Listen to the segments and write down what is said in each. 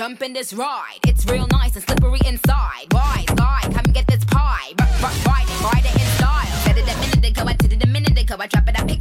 jump in this ride. It's real nice and slippery inside. Wise guy, come and get this pie. R- ride it, ride it in style. Said it a minute ago, I did it a minute ago. I drop it, I pick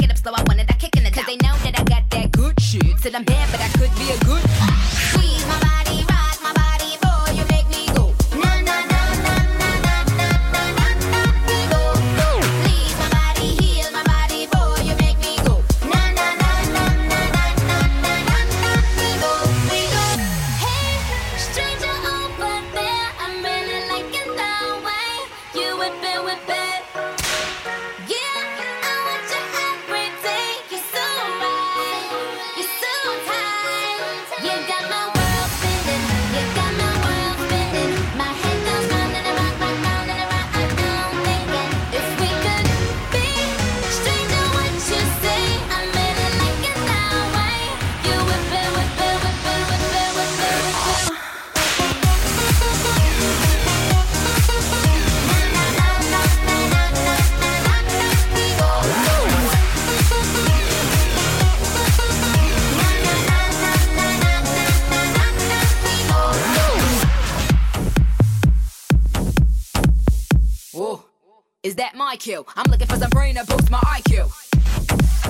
my cue? I'm looking for some brain to boost my IQ.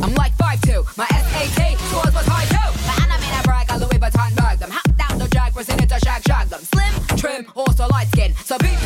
I'm like 5'2", my SAT scores was high too. But I made a brag, I Louis Vuitton bag them. Hopped out the jag, presented to shag, shag them. Slim, trim, also light skin. So beat,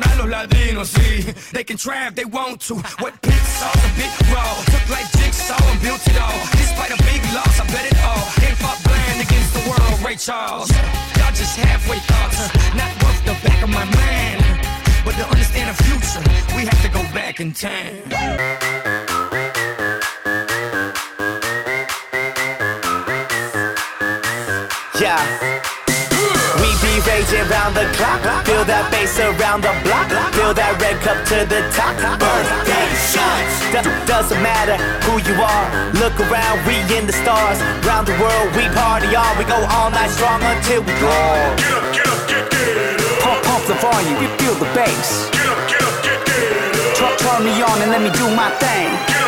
to. Ignorar los latinos, sí. They can try if they want to. What big sauce, a big raw. Took like jigsaw and built it all. Despite a big loss, I bet it all. They fought blind against the world, Ray Charles. Y'all just halfway thoughts, not worth the back of my mind. But to understand the future, we have to go back in time. Yeah. Be raging round the clock. Feel that bass around the block. Feel that red cup to the top. Birthday shots. Do- doesn't matter who you are. Look around, we in the stars. Round the world, we party on. We go all night strong until we go. Get up, get up, get, get up. Pump, pump the volume, feel the bass. Get up, get up, get, get up. Turn, turn me on and let me do my thing. Get